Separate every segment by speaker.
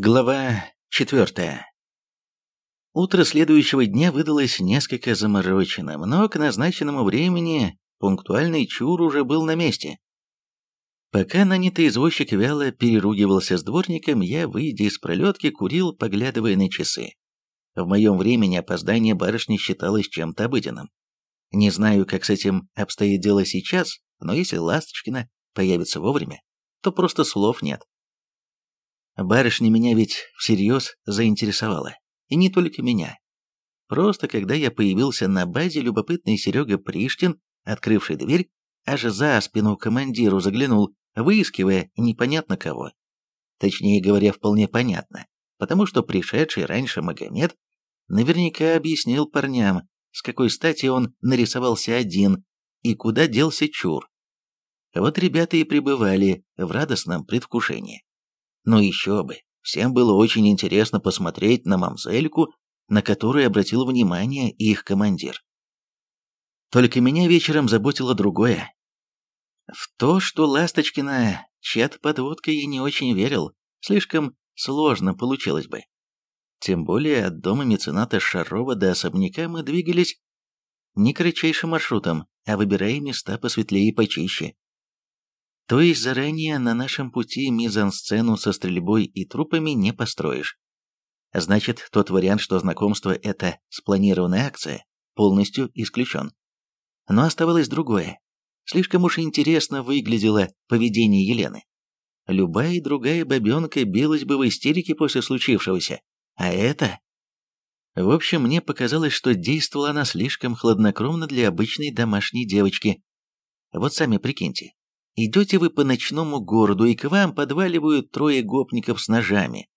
Speaker 1: Глава четвертая. Утро следующего дня выдалось несколько замороченным, но к назначенному времени пунктуальный чур уже был на месте. Пока нанятый извозчик вяло переругивался с дворником, я, выйдя из пролетки, курил, поглядывая на часы. В моем времени опоздание барышни считалось чем-то обыденным. Не знаю, как с этим обстоит дело сейчас, но если Ласточкина появится вовремя, то просто слов нет. Барышня меня ведь всерьез заинтересовала. И не только меня. Просто когда я появился на базе, любопытный Серега Приштин, открывший дверь, аж за спину командиру заглянул, выискивая непонятно кого. Точнее говоря, вполне понятно, потому что пришедший раньше Магомед наверняка объяснил парням, с какой стати он нарисовался один и куда делся чур. Вот ребята и пребывали в радостном предвкушении. Но еще бы, всем было очень интересно посмотреть на мамзельку, на которую обратил внимание их командир. Только меня вечером заботило другое. В то, что Ласточкина чат подводка я не очень верил, слишком сложно получилось бы. Тем более от дома мецената Шарова до особняка мы двигались не кратчайшим маршрутом, а выбирая места посветлее и почище. То есть заранее на нашем пути мизансцену со стрельбой и трупами не построишь. Значит, тот вариант, что знакомство – это спланированная акция, полностью исключен. Но оставалось другое. Слишком уж интересно выглядело поведение Елены. Любая другая бабенка билась бы в истерике после случившегося. А это... В общем, мне показалось, что действовала она слишком хладнокровно для обычной домашней девочки. Вот сами прикиньте, Идете вы по ночному городу, и к вам подваливают трое гопников с ножами.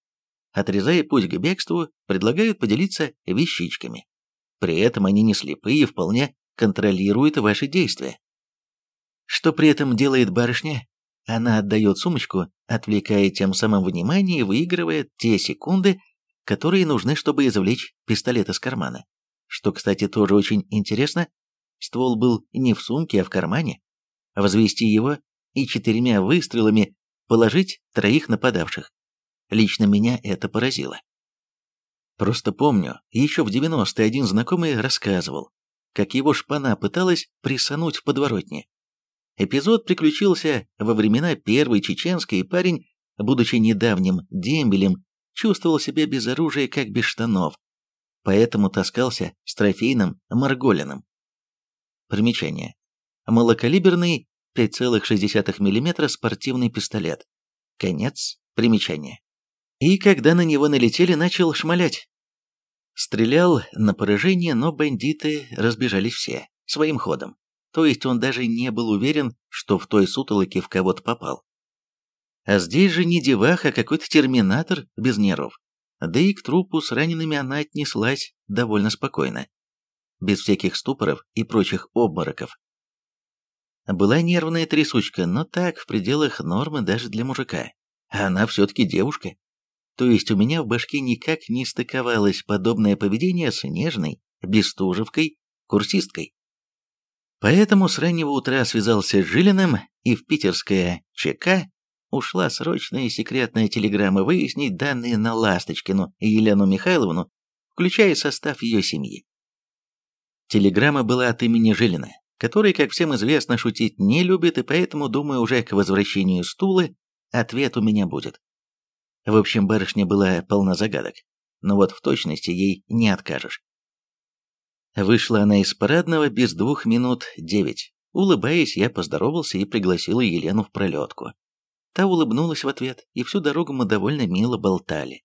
Speaker 1: Отрезая путь к бегству, предлагают поделиться вещичками. При этом они не слепые и вполне контролируют ваши действия. Что при этом делает барышня? Она отдает сумочку, отвлекая тем самым внимание и выигрывая те секунды, которые нужны, чтобы извлечь пистолет из кармана. Что, кстати, тоже очень интересно, ствол был не в сумке, а в кармане. Возвести его и четырьмя выстрелами положить троих нападавших. Лично меня это поразило. Просто помню, еще в 90-е один знакомый рассказывал, как его шпана пыталась присануть в подворотне. Эпизод приключился во времена Первой Чеченской, и парень, будучи недавним дембелем, чувствовал себя без оружия, как без штанов, поэтому таскался с трофейным Марголином. Примечание. Малокалиберный 5,6 мм спортивный пистолет. Конец примечания. И когда на него налетели, начал шмалять. Стрелял на поражение, но бандиты разбежались все, своим ходом. То есть он даже не был уверен, что в той сутолоке в кого-то попал. А здесь же не девах, а какой-то терминатор без нервов. Да и к трупу с ранеными она отнеслась довольно спокойно. Без всяких ступоров и прочих обмороков. Была нервная трясучка, но так, в пределах нормы даже для мужика. Она все-таки девушка. То есть у меня в башке никак не стыковалось подобное поведение с нежной, бестужевкой, курсисткой. Поэтому с раннего утра связался с Жилиным, и в питерское ЧК ушла срочная секретная телеграмма выяснить данные на Ласточкину и Елену Михайловну, включая состав ее семьи. Телеграмма была от имени Жилина, который, как всем известно, шутить не любит, и поэтому, думаю, уже к возвращению стула ответ у меня будет. В общем, барышня была полна загадок, но вот в точности ей не откажешь. Вышла она из парадного без двух минут девять. Улыбаясь, я поздоровался и пригласил Елену в пролетку. Та улыбнулась в ответ, и всю дорогу мы довольно мило болтали.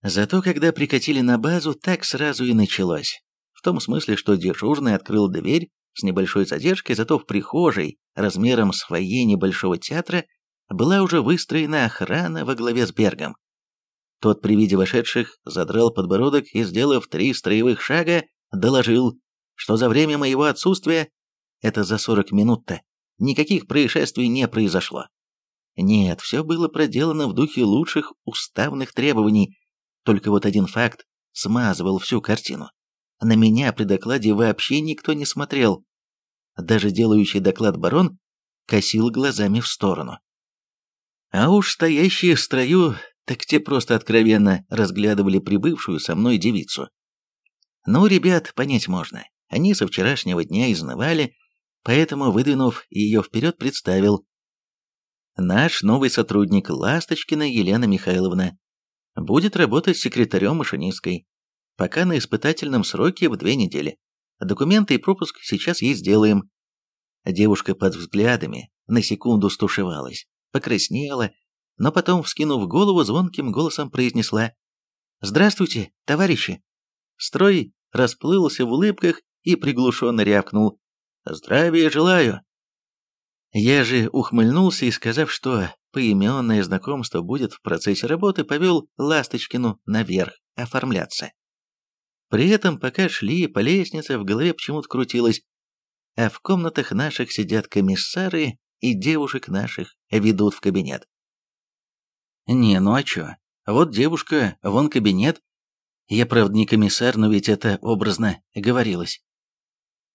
Speaker 1: Зато когда прикатили на базу, так сразу и началось. В том смысле, что дежурный открыл дверь, с небольшой задержкой, зато в прихожей, размером с фойе небольшого театра, была уже выстроена охрана во главе с Бергом. Тот при виде вошедших задрал подбородок и, сделав три строевых шага, доложил, что за время моего отсутствия, это за 40 минут-то, никаких происшествий не произошло. Нет, все было проделано в духе лучших уставных требований, только вот один факт смазывал всю картину. На меня при докладе вообще никто не смотрел. Даже делающий доклад барон косил глазами в сторону. А уж стоящие в строю так те просто откровенно разглядывали прибывшую со мной девицу. Ну, ребят, понять можно. Они со вчерашнего дня изнывали, поэтому, выдвинув ее вперед, представил. Наш новый сотрудник Ласточкина Елена Михайловна будет работать секретарем-машинисткой, пока на испытательном сроке в две недели. Документы и пропуск сейчас ей сделаем. Девушка под взглядами на секунду стушевалась, покраснела, но потом, вскинув голову, звонким голосом произнесла «Здравствуйте, товарищи!» Строй расплылся в улыбках и приглушенно рявкнул «Здравия желаю!». Я же ухмыльнулся и, сказав, что поименное знакомство будет в процессе работы, повел Ласточкину наверх оформляться. При этом, пока шли по лестнице, в голове почему-то крутилось, а в комнатах наших сидят комиссары и девушек наших ведут в кабинет. Не, ну а чё? Вот девушка, вон кабинет. Я, правда, не комиссар, но ведь это образно говорилось.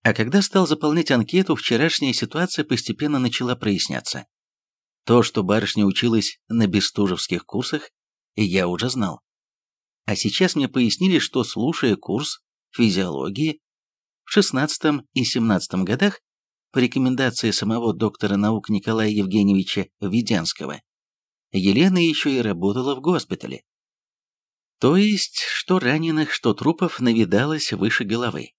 Speaker 1: А когда стал заполнять анкету, вчерашняя ситуация постепенно начала проясняться. То, что барышня училась на бестужевских курсах, я уже знал. А сейчас мне пояснили, что, слушая курс физиологии в 16 и 17 годах, по рекомендации самого доктора наук Николая Евгеньевича Веденского, Елена еще и работала в госпитале. То есть, что раненых, что трупов навидалось выше головы.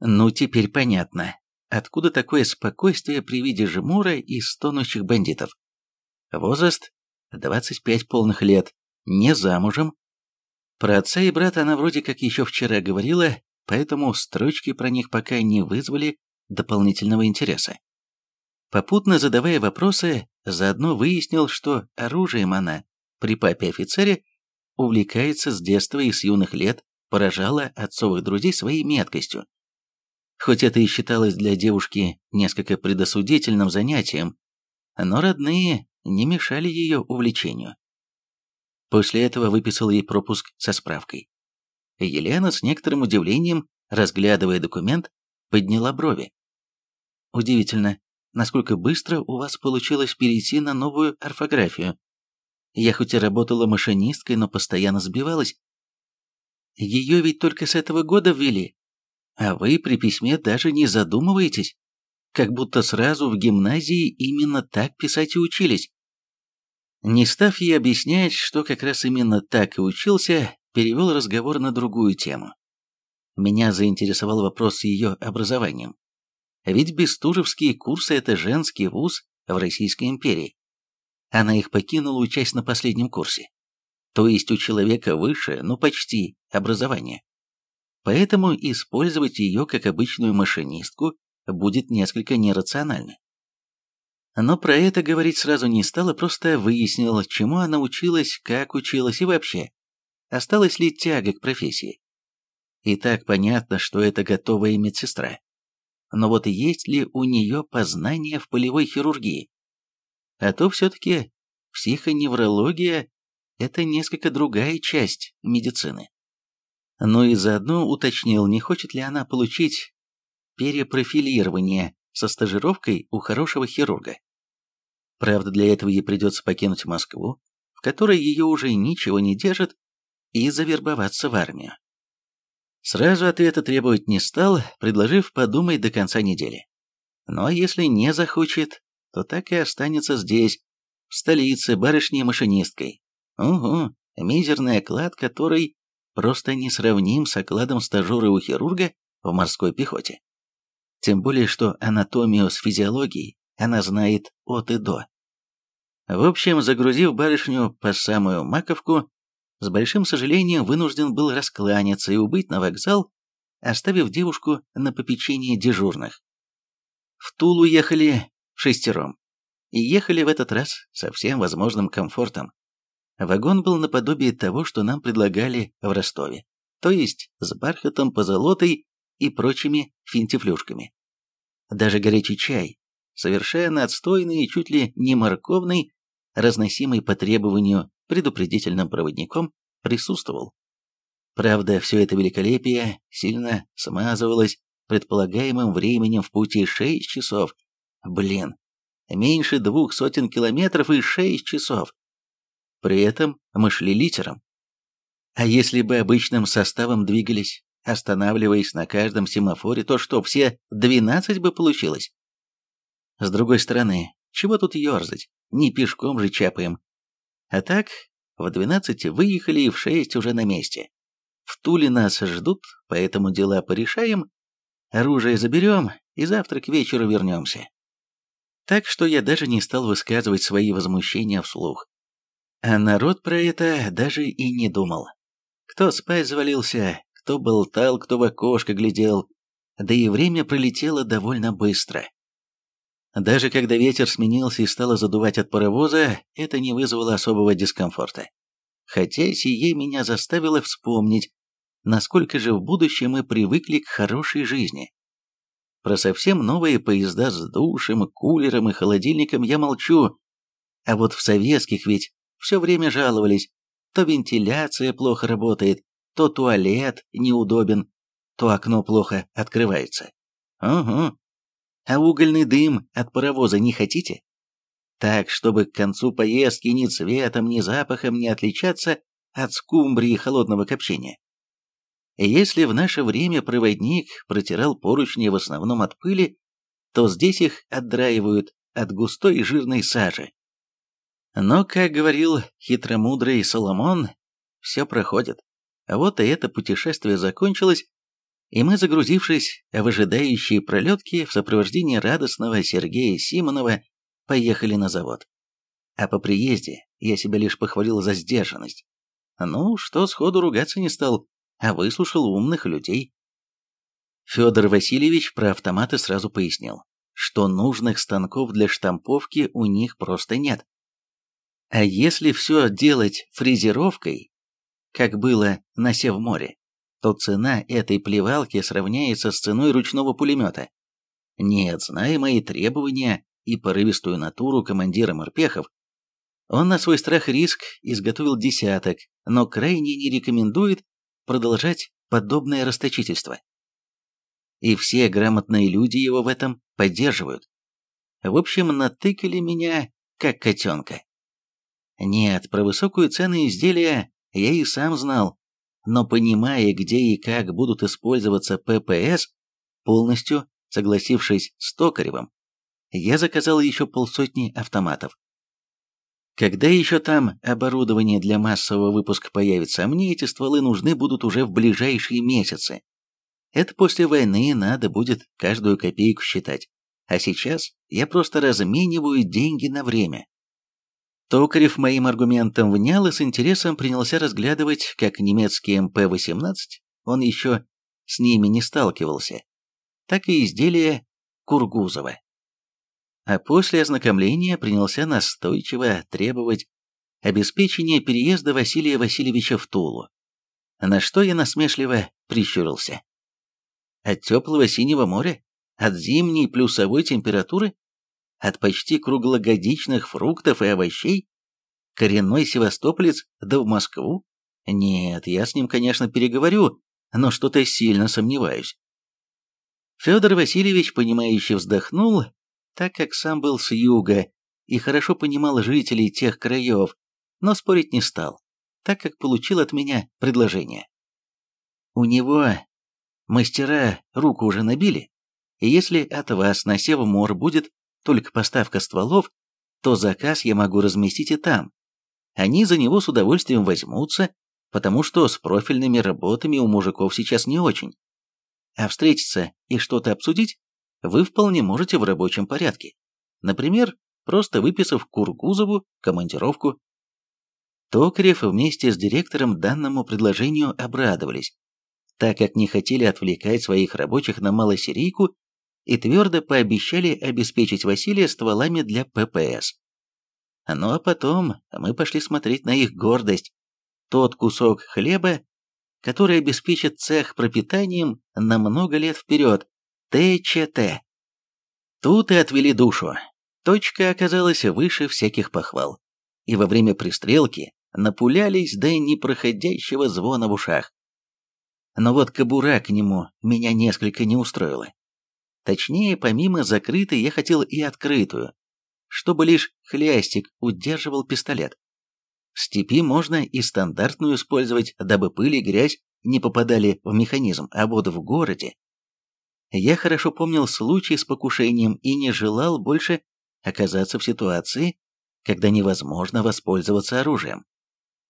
Speaker 1: Ну, теперь понятно, откуда такое спокойствие при виде жемура и стонущих бандитов. Возраст – 25 полных лет, не замужем. Про отца и брата она вроде как еще вчера говорила, поэтому строчки про них пока не вызвали дополнительного интереса. Попутно задавая вопросы, заодно выяснил, что оружием она, при папе-офицере, увлекается с детства и с юных лет, поражала отцовых друзей своей меткостью. Хоть это и считалось для девушки несколько предосудительным занятием, но родные не мешали ее увлечению. После этого выписал ей пропуск со справкой. Елена с некоторым удивлением, разглядывая документ, подняла брови. Удивительно, насколько быстро у вас получилось перейти на новую орфографию. Я хоть и работала машинисткой, но постоянно сбивалась. Ее ведь только с этого года ввели. А вы при письме даже не задумываетесь. Как будто сразу в гимназии именно так писать и учились. Не став ей объяснять, что как раз именно так и учился, перевел разговор на другую тему. Меня заинтересовал вопрос с ее образованием. Ведь Бестужевские курсы – это женский вуз в Российской империи. Она их покинула, учась на последнем курсе. То есть у человека высшее, ну почти, образование. Поэтому использовать ее как обычную машинистку будет несколько нерационально. Но про это говорить сразу не стала, просто выяснила, чему она училась, как училась и вообще, осталась ли тяга к профессии. И так понятно, что это готовая медсестра но вот есть ли у нее познания в полевой хирургии? А то все-таки психоневрология – это несколько другая часть медицины. Ну и заодно уточнил, не хочет ли она получить перепрофилирование со стажировкой у хорошего хирурга. Правда, для этого ей придется покинуть Москву, в которой ее уже ничего не держит, и завербоваться в армию. Сразу ответа требовать не стал, предложив подумать до конца недели. А если не захочет, то так и останется здесь, в столице, барышней-машинисткой. Угу, мизерный оклад, который просто не сравним с окладом стажера у хирурга в морской пехоте. Тем более, что анатомию с физиологией она знает от и до. В общем, загрузив барышню по самую маковку, с большим сожалением вынужден был раскланяться и убыть на вокзал, оставив девушку на попечение дежурных. В Тулу ехали шестером. И ехали в этот раз со всем возможным комфортом. Вагон был наподобие того, что нам предлагали в Ростове, то есть с бархатом, позолотой и прочими финтифлюшками. Даже горячий чай, совершенно отстойный и чуть ли не морковный, разносимый по требованию предупредительным проводником, присутствовал. Правда, все это великолепие сильно смазывалось предполагаемым временем в пути шесть часов. Блин, меньше двух сотен километров и шесть часов. При этом мы шли литером. А если бы обычным составом двигались, останавливаясь на каждом семафоре, то что, все 12 бы получилось? С другой стороны, чего тут ерзать? Не пешком же чапаем. А так, в 12 выехали и в 6 уже на месте. В Туле нас ждут, поэтому дела порешаем, оружие заберем и завтра к вечеру вернемся. Так что я даже не стал высказывать свои возмущения вслух. А народ про это даже и не думал. Кто спать завалился, кто болтал, кто в окошко глядел, да и время пролетело довольно быстро. Даже когда ветер сменился и стало задувать от паровоза, это не вызвало особого дискомфорта. Хотя сие меня заставило вспомнить, насколько же в будущем мы привыкли к хорошей жизни. Про совсем новые поезда с душем, кулером и холодильником я молчу, а вот в советских ведь все время жаловались, то вентиляция плохо работает, то туалет неудобен, то окно плохо открывается. Угу. А угольный дым от паровоза не хотите? Так, чтобы к концу поездки ни цветом, ни запахом не отличаться от скумбрии холодного копчения. Если в наше время проводник протирал поручни в основном от пыли, то здесь их отдраивают от густой и жирной сажи. Но, как говорил хитромудрый Соломон, все проходит. А вот и это путешествие закончилось, и мы, загрузившись в ожидающие пролетки в сопровождении радостного Сергея Симонова, поехали на завод. А по приезде я себя лишь похвалил за сдержанность. Ну, что сходу ругаться не стал, а выслушал умных людей. Федор Васильевич про автоматы сразу пояснил, что нужных станков для штамповки у них просто нет. А если все делать фрезеровкой, как было на Севморе, то цена этой плевалки сравняется с ценой ручного пулемета. Нет, зная мои требования и порывистую натуру командира морпехов, он на свой страх и риск изготовил десяток, но крайне не рекомендует продолжать подобное расточительство. И все грамотные люди его в этом поддерживают. В общем, натыкали меня, как котенка. Нет, про высокую цену изделия я и сам знал, но понимая, где и как будут использоваться ППС, полностью согласившись с Токаревым, я заказал еще полсотни автоматов. Когда еще там оборудование для массового выпуска появится, мне эти стволы нужны будут уже в ближайшие месяцы. Это после войны надо будет каждую копейку считать. А сейчас я просто размениваю деньги на время. Токарев моим аргументом внял и с интересом принялся разглядывать, как немецкий МП-18, он еще с ними не сталкивался, так и изделия Кургузова. А после ознакомления принялся настойчиво требовать обеспечения переезда Василия Васильевича в Тулу, на что я насмешливо прищурился. От теплого синего моря? От зимней плюсовой температуры? От почти круглогодичных фруктов и овощей? Коренной севастополец, да в Москву? Нет, я с ним, конечно, переговорю, но что-то сильно сомневаюсь. Федор Васильевич, понимающе вздохнул, так как сам был с юга и хорошо понимал жителей тех краев, но спорить не стал, так как получил от меня предложение. У него мастера руку уже набили, и если от вас на Севмор будет только поставка стволов, то заказ я могу разместить и там. Они за него с удовольствием возьмутся, потому что с профильными работами у мужиков сейчас не очень. А встретиться и что-то обсудить вы вполне можете в рабочем порядке. Например, просто выписав Кургузову командировку. Токарев вместе с директором данному предложению обрадовались, так как не хотели отвлекать своих рабочих на малосерийку и твердо пообещали обеспечить Василия стволами для ППС. Ну а потом мы пошли смотреть на их гордость. Тот кусок хлеба, который обеспечит цех пропитанием на много лет вперед, ТЧТ. Тут и отвели душу. Точка оказалась выше всяких похвал. И во время пристрелки напулялись до непроходящего звона в ушах. Но вот кобура к нему меня несколько не устроила. Точнее, помимо закрытой, я хотел и открытую, чтобы лишь хлястик удерживал пистолет. В степи можно и стандартную использовать, дабы пыль и грязь не попадали в механизм, а вот в городе. Я хорошо помнил случай с покушением и не желал больше оказаться в ситуации, когда невозможно воспользоваться оружием.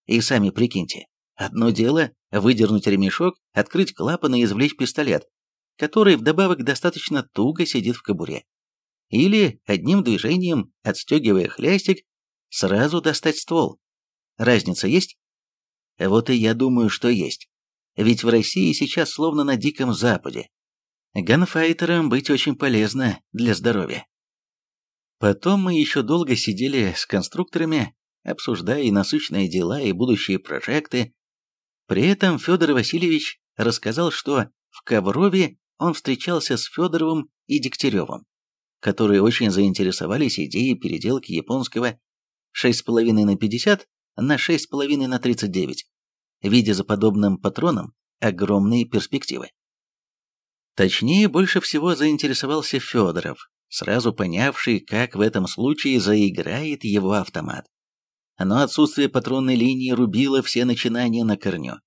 Speaker 1: И сами прикиньте, одно дело выдернуть ремешок, открыть клапан и извлечь пистолет, который вдобавок достаточно туго сидит в кобуре. Или одним движением, отстегивая хлястик, сразу достать ствол. Разница есть? Вот и я думаю, что есть. Ведь в России сейчас словно на Диком Западе. Ганфайтерам быть очень полезно для здоровья. Потом мы еще долго сидели с конструкторами, обсуждая и насущные дела, и будущие прожекты. При этом Федор Васильевич рассказал, что в Коврове он встречался с Федоровым и Дегтяревым, которые очень заинтересовались идеей переделки японского 6,5 на 50 на 6,5 на 39, видя за подобным патроном огромные перспективы. Точнее, больше всего заинтересовался Федоров, сразу понявший, как в этом случае заиграет его автомат. Но отсутствие патронной линии рубило все начинания на корню,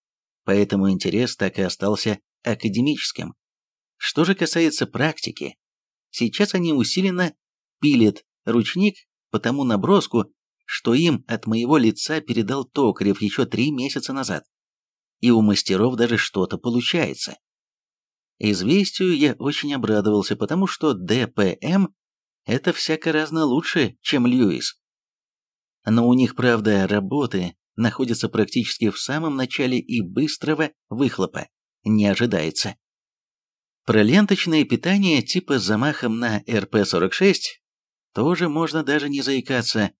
Speaker 1: поэтому интерес так и остался академическим. Что же касается практики, сейчас они усиленно пилят ручник по тому наброску, что им от моего лица передал Токарев еще три месяца назад. И у мастеров даже что-то получается. Известию я очень обрадовался, потому что ДПМ – это всяко разно лучше, чем Льюис. Но у них, правда, работы находятся практически в самом начале и быстрого выхлопа не ожидается. Про ленточное питание типа с замахом на РП-46 тоже можно даже не заикаться,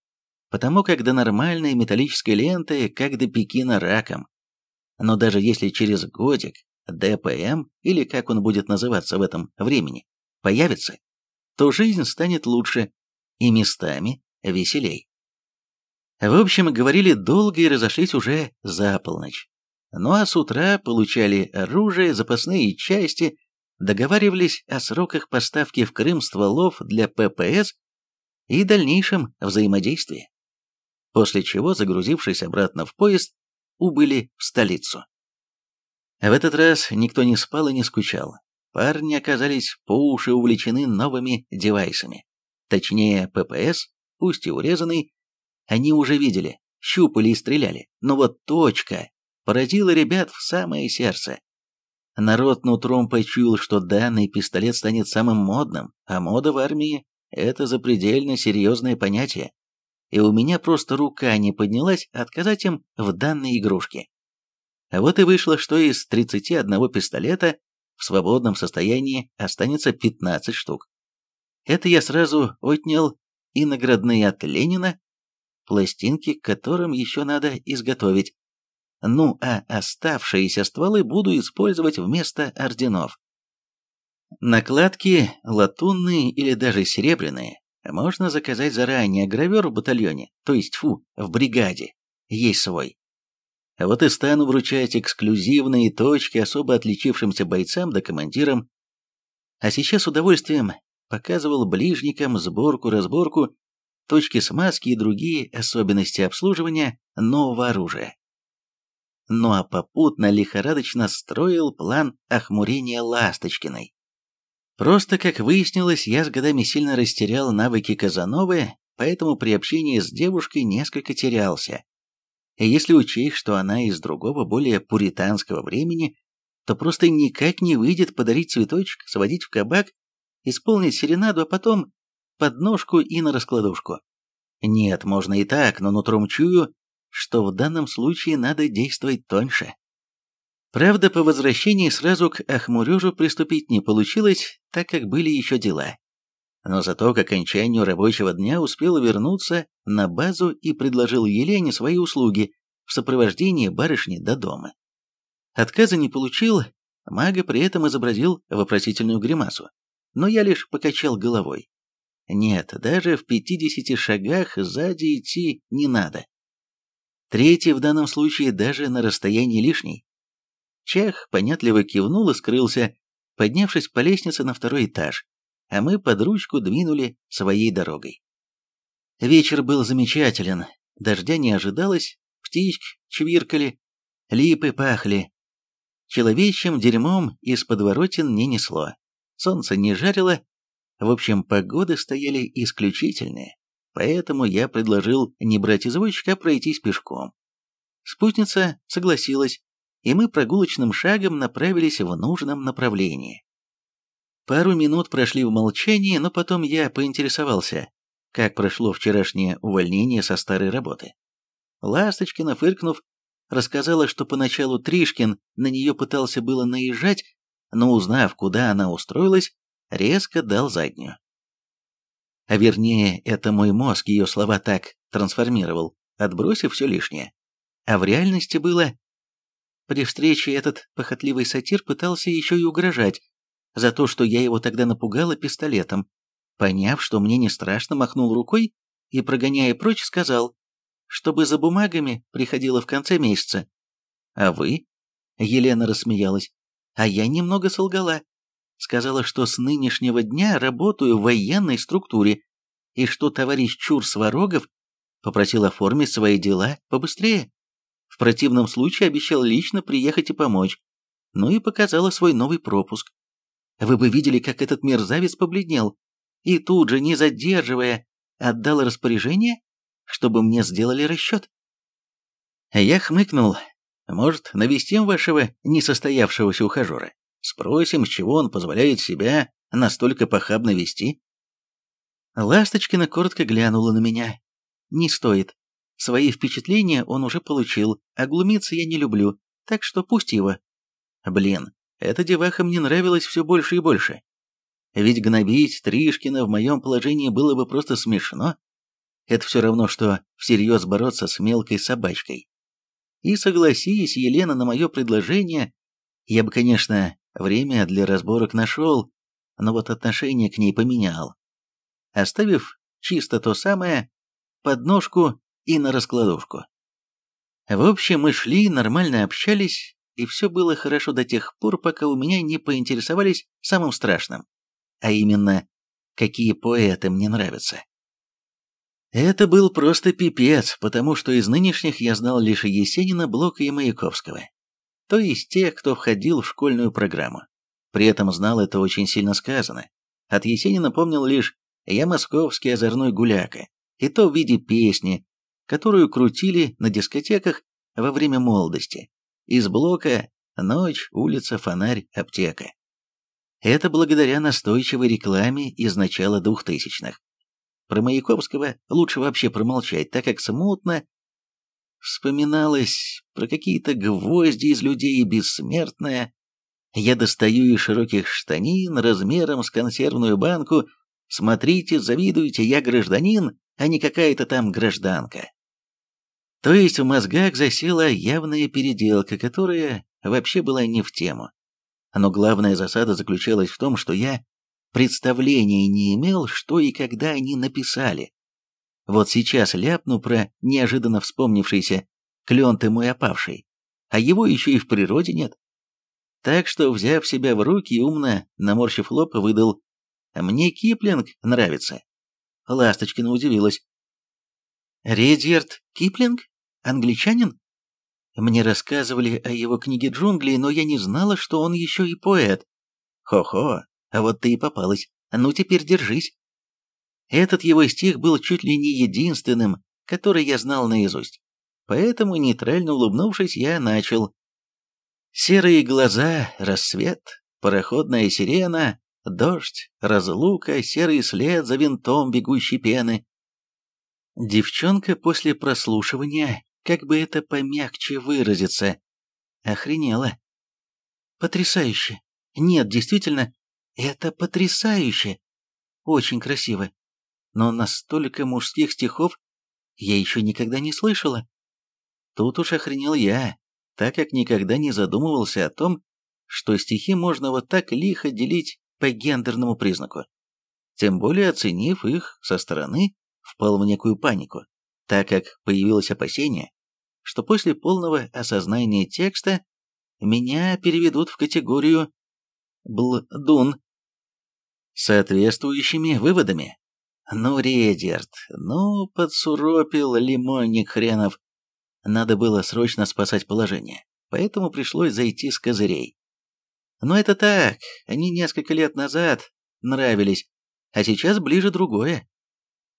Speaker 1: потому как до нормальной металлической ленты, как до Пекина раком. Но даже если через годик ДПМ, или как он будет называться в этом времени, появится, то жизнь станет лучше и местами веселей. В общем, говорили долго и разошлись уже за полночь. Ну а с утра получали оружие, запасные части, договаривались о сроках поставки в Крым стволов для ППС и дальнейшем взаимодействии. После чего, загрузившись обратно в поезд, убыли в столицу. В этот раз никто не спал и не скучал. Парни оказались по уши увлечены новыми девайсами. Точнее, ППС, пусть и урезанный, они уже видели, щупали и стреляли, но вот точка поразила ребят в самое сердце. Народ нутром почуял, что данный пистолет станет самым модным, а мода в армии – это запредельно серьезное понятие. И у меня просто рука не поднялась отказать им в данной игрушке. А вот и вышло, что из 31 пистолета в свободном состоянии останется 15 штук. Это я сразу отнял и наградные от Ленина, пластинки, которым еще надо изготовить. Ну а оставшиеся стволы буду использовать вместо орденов. Накладки, латунные или даже серебряные, можно заказать заранее, гравер в батальоне, то есть, фу, в бригаде, есть свой. Вот и стану вручать эксклюзивные точки особо отличившимся бойцам да командирам. А сейчас с удовольствием показывал ближникам сборку-разборку, точки смазки и другие особенности обслуживания нового оружия. Ну а попутно лихорадочно строил план охмурения Ласточкиной. Просто, как выяснилось, я с годами сильно растерял навыки Казановы, поэтому при общении с девушкой несколько терялся. И если учесть, что она из другого, более пуританского времени, то просто никак не выйдет подарить цветочек, сводить в кабак, исполнить серенаду, а потом подножку и на раскладушку. Нет, можно и так, но нутром чую, что в данном случае надо действовать тоньше. Правда, по возвращении сразу к Ахмурежу приступить не получилось, так как были еще дела но зато к окончанию рабочего дня успел вернуться на базу и предложил Елене свои услуги в сопровождении барышни до дома. Отказа не получил, мага при этом изобразил вопросительную гримасу, но я лишь покачал головой. Нет, даже в пятидесяти шагах сзади идти не надо. Третий в данном случае даже на расстоянии лишний. Чех понятливо кивнул и скрылся, поднявшись по лестнице на второй этаж, а мы под ручку двинули своей дорогой. Вечер был замечателен, дождя не ожидалось, птички чвиркали, липы пахли. Человечьим дерьмом из подворотен не несло. Солнце не жарило. В общем, погоды стояли исключительные. Поэтому я предложил не брать извозчика, а пройтись пешком. Спутница согласилась, и мы прогулочным шагом направились в нужном направлении. Пару минут прошли в молчании, но потом я поинтересовался, как прошло вчерашнее увольнение со старой работы. Ласточкина, фыркнув, рассказала, что поначалу Тришкин на нее пытался было наезжать, но узнав, куда она устроилась, резко дал заднюю. А вернее, это мой мозг ее слова так трансформировал, отбросив все лишнее. А в реальности было... При встрече этот похотливый сатир пытался еще и угрожать, за то, что я его тогда напугала пистолетом. Поняв, что мне не страшно, махнул рукой и, прогоняя прочь, сказал, чтобы за бумагами приходила в конце месяца. А вы? Елена рассмеялась. А я немного солгала. Сказала, что с нынешнего дня работаю в военной структуре, и что товарищ Чур Сварогов попросил оформить свои дела побыстрее. В противном случае обещал лично приехать и помочь. Ну и показала свой новый пропуск. Вы бы видели, как этот мерзавец побледнел. И тут же, не задерживая, отдал распоряжение, чтобы мне сделали расчет. Я хмыкнул. Может, навестим вашего несостоявшегося ухажера? Спросим, с чего он позволяет себя настолько похабно вести? Ласточкина коротко глянула на меня. Не стоит. Свои впечатления он уже получил, а глумиться я не люблю, так что пусть его. Блин, эта деваха мне нравилась все больше и больше. Ведь гнобить Тришкина в моем положении было бы просто смешно. Это все равно, что всерьез бороться с мелкой собачкой. И согласись, Елена, на мое предложение, я бы, конечно, время для разборок нашел, но вот отношение к ней поменял. Оставив чисто то самое, подножку и на раскладушку. В общем, мы шли, нормально общались, и все было хорошо до тех пор, пока у меня не поинтересовались самым страшным, а именно, какие поэты мне нравятся. Это был просто пипец, потому что из нынешних я знал лишь Есенина, Блока и Маяковского. То есть тех, кто входил в школьную программу. При этом знал это очень сильно сказано. От Есенина помнил лишь «Я московский озорной гуляка», и то в виде песни, которую крутили на дискотеках во время молодости. Из блока «Ночь, улица, фонарь, аптека». Это благодаря настойчивой рекламе из начала двухтысячных. Про Маяковского лучше вообще промолчать, так как смутно вспоминалось про какие-то гвозди из людей и бессмертное. Я достаю из широких штанин размером с консервную банку. Смотрите, завидуйте, я гражданин, а не какая-то там гражданка. То есть в мозгах засела явная переделка, которая вообще была не в тему. Но главная засада заключалась в том, что я представления не имел, что и когда они написали. Вот сейчас ляпну про неожиданно вспомнившийся «клен ты мой опавший», а его еще и в природе нет. Так что, взяв себя в руки умно, наморщив лоб, выдал «Мне Киплинг нравится». Ласточкина удивилась. Редьярд Киплинг? Англичанин? Мне рассказывали о его книге «Джунгли», но я не знала, что он еще и поэт. Хо-хо, а вот ты и попалась. Ну теперь держись. Этот его стих был чуть ли не единственным, который я знал наизусть. Поэтому, нейтрально улыбнувшись, я начал. Серые глаза, рассвет, пароходная сирена, дождь, разлука, серый след за винтом бегущей пены, Девчонка после прослушивания, как бы это помягче выразиться, охренела. Потрясающе. Нет, действительно, это потрясающе. Очень красиво. Но настолько мужских стихов я еще никогда не слышала. Тут уж охренел я, так как никогда не задумывался о том, что стихи можно вот так лихо делить по гендерному признаку. Тем более оценив их со стороны впал в некую панику, так как появилось опасение, что после полного осознания текста меня переведут в категорию «блдун» соответствующими выводами. Ну, Редерт, ну, подсуропил лимонник хренов. Надо было срочно спасать положение, поэтому пришлось зайти с козырей. Но это так, они несколько лет назад нравились, а сейчас ближе другое.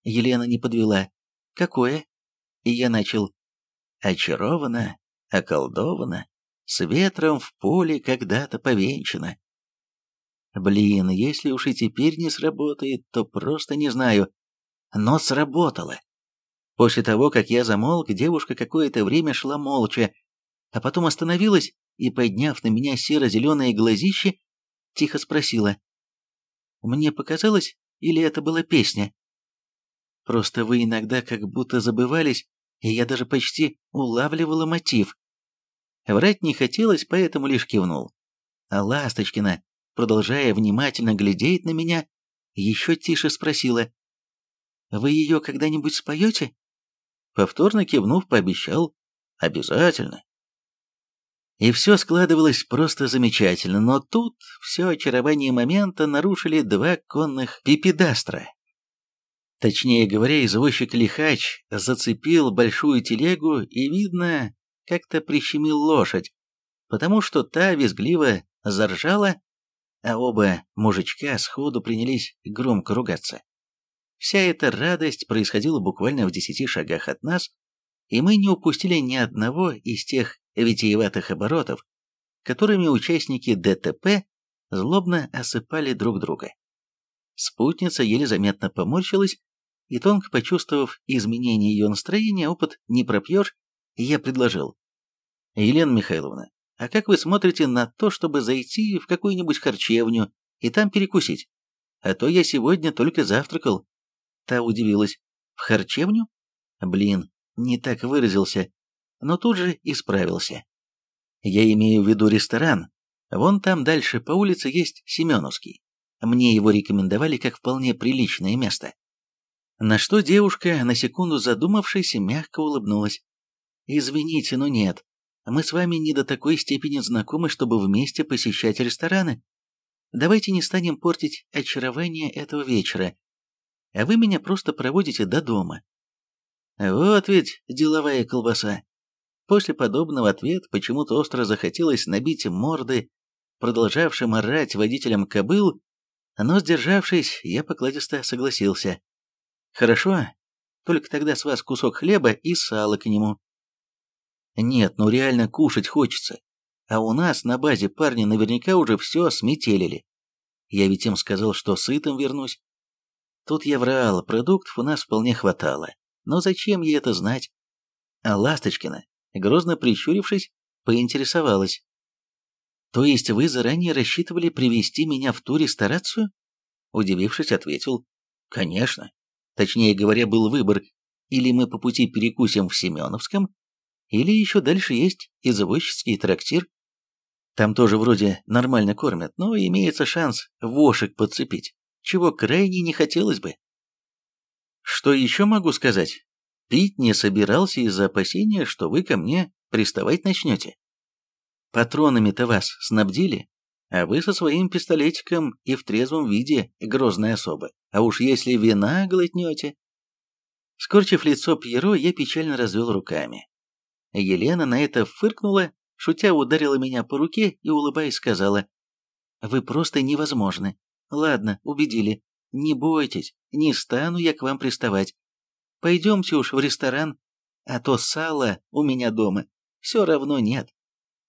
Speaker 1: Елена не подвела. Какое? И я начал. Очарована, околдована, с ветром в поле когда-то повенчана. Блин, если уж и теперь не сработает, то просто не знаю. Но сработало. После того, как я замолк, девушка какое-то время шла молча, а потом остановилась и, подняв на меня серо-зеленые глазищи, тихо спросила. «Мне показалось, или это была песня?» «Просто вы иногда как будто забывались, и я даже почти улавливала мотив». Врать не хотелось, поэтому лишь кивнул. А Ласточкина, продолжая внимательно глядеть на меня, еще тише спросила. «Вы ее когда-нибудь споете?» Повторно кивнув, пообещал. «Обязательно». И все складывалось просто замечательно, но тут все очарование момента нарушили два конных пипедастра. Точнее говоря, извозчик Лихач зацепил большую телегу и, видно, как-то прищемил лошадь, потому что та визгливо заржала, а оба мужичка сходу принялись громко ругаться. Вся эта радость происходила буквально в десяти шагах от нас, и мы не упустили ни одного из тех витиеватых оборотов, которыми участники ДТП злобно осыпали друг друга. Спутница еле заметно поморщилась, и тонко почувствовав изменение ее настроения, опыт не пропьешь, я предложил. «Елена Михайловна, а как вы смотрите на то, чтобы зайти в какую-нибудь харчевню и там перекусить? А то я сегодня только завтракал». Та удивилась. «В харчевню? Блин, не так выразился но тут же исправился. Я имею в виду ресторан. Вон там дальше по улице есть Семеновский. Мне его рекомендовали как вполне приличное место. На что девушка, на секунду задумавшись, мягко улыбнулась. «Извините, но нет. Мы с вами не до такой степени знакомы, чтобы вместе посещать рестораны. Давайте не станем портить очарование этого вечера. А вы меня просто проводите до дома». Вот ведь деловая колбаса. После подобного ответа почему-то остро захотелось набить морды, продолжавшим орать водителям кобыл, но, сдержавшись, я покладисто согласился. «Хорошо, только тогда с вас кусок хлеба и сало к нему». «Нет, ну реально кушать хочется. А у нас на базе парни наверняка уже все сметелили. Я ведь им сказал, что сытым вернусь. Тут я врал, продуктов у нас вполне хватало. Но зачем ей это знать? А Ласточкина грозно прищурившись, поинтересовалась. «То есть вы заранее рассчитывали привести меня в ту ресторацию?» Удивившись, ответил. «Конечно. Точнее говоря, был выбор, или мы по пути перекусим в Семеновском, или еще дальше есть извозческий трактир. Там тоже вроде нормально кормят, но имеется шанс вошек подцепить, чего крайне не хотелось бы. Что еще могу сказать? Пить не собирался из-за опасения, что вы ко мне приставать начнете. Патронами-то вас снабдили, а вы со своим пистолетиком и в трезвом виде грозная особа. А уж если вина глотнете... Скорчив лицо Пьеро, я печально развел руками. Елена на это фыркнула, шутя ударила меня по руке и, улыбаясь, сказала, «Вы просто невозможны. Ладно, убедили. Не бойтесь, не стану я к вам приставать. Пойдемте уж в ресторан, а то сала у меня дома все равно нет.